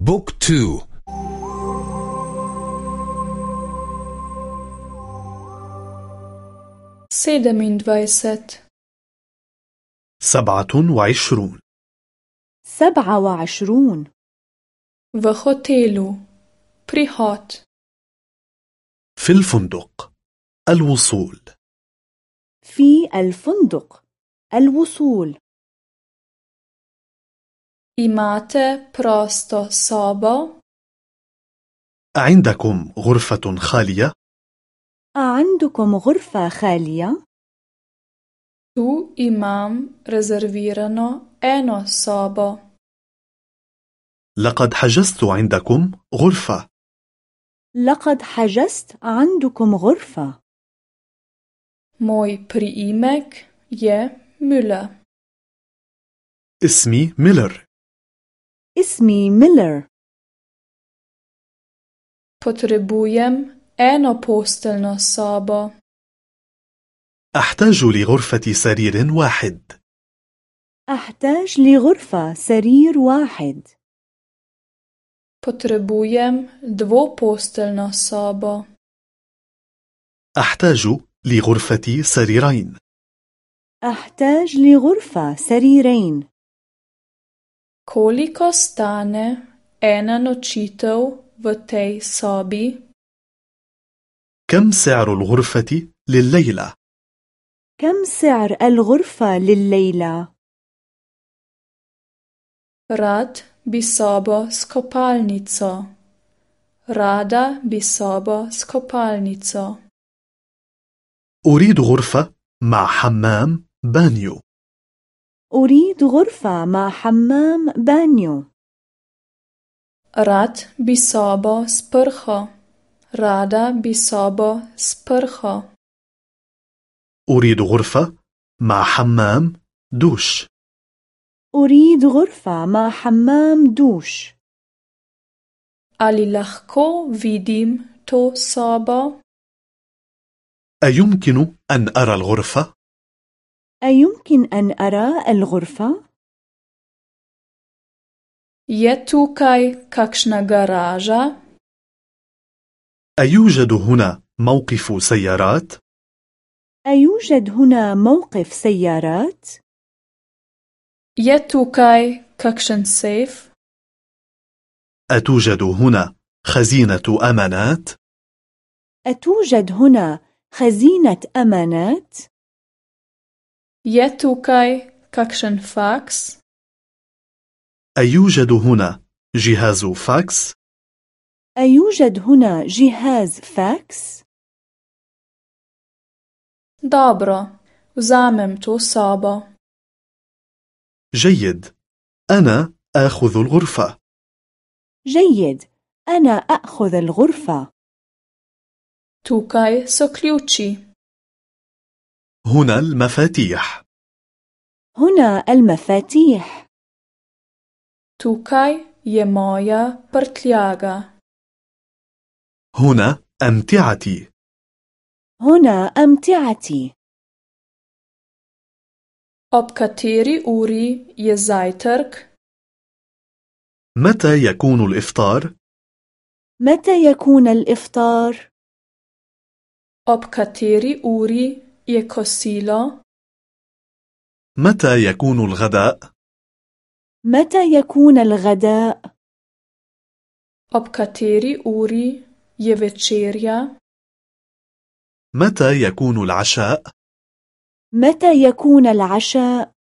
book2 Sedemindvajset سبعة وعشرون. سبعة وعشرون. V hotelu prihod في الفندق الوصول. في الفندق الوصول. Imate prosto sobo? عندكم غرفة خالية؟ عندكم غرفة خالية؟ Tu imam rezervirano eno sobo. لقد حجزت عندكم غرفة. لقد حجزت عندكم غرفة. Moj priimek je Müller. اسمي ميلر. اسمي ميلر. Potrebujem eno posteljno sobo. أحتاج لغرفة سرير واحد. أحتاج لغرفة سرير واحد. Potrebujem dvoposteljno sobo. أحتاج لغرفة سريرين. أحتاج لغرفة سريرين. Koliko stane ena nočitev v tej sobi? كم سعر الغرفة لليلة؟ كم سعر الغرفة لليلة؟ رات بصابو سكوبالنيتسو Rada bi sobo s kopalnico أريد غرفة مع حمام بانيو أريد غرفة مع حمام بانيو. Rad bi sobo s prho. Rada bi sobo s prho. أريد غرفة مع حمام دوش. أريد غرفة مع حمام دوش. Ali lahko vidim to sobo? أيمكن أن أرى الغرفة؟ أيمكن أن أرى الغرفة؟ Je tukaj kakšna garaža? أيوجد هنا موقف سيارات؟ أيوجد هنا موقف سيارات؟ Je tukaj kakšen sejf? أتوجد هنا خزينة أمانات؟ أتوجد هنا خزينة أمانات؟ Je tukaj kakšen faks? أيوجد هنا جهاز فاكس؟ أيوجد هنا جهاز فاكس؟ Dobro, vzamem to sobo. جيد أنا آخذ الغرفة جيد أنا أخذ الغرفة Tukaj so ključi. هنا المفاتيح هنا المفاتيح Tukaj je moja prtljaga. هنا أمتعتي هنا أمتعتي Ob kateri uri je zajtrk? متى يكون الإفطار؟ متى يكون الإفطار؟ Ob kateri uri kosilo? متى يكون الغداء؟ متى يكون الغداء؟ Ob kateri uri je večerja? متى يكون العشاء؟ متى يكون العشاء؟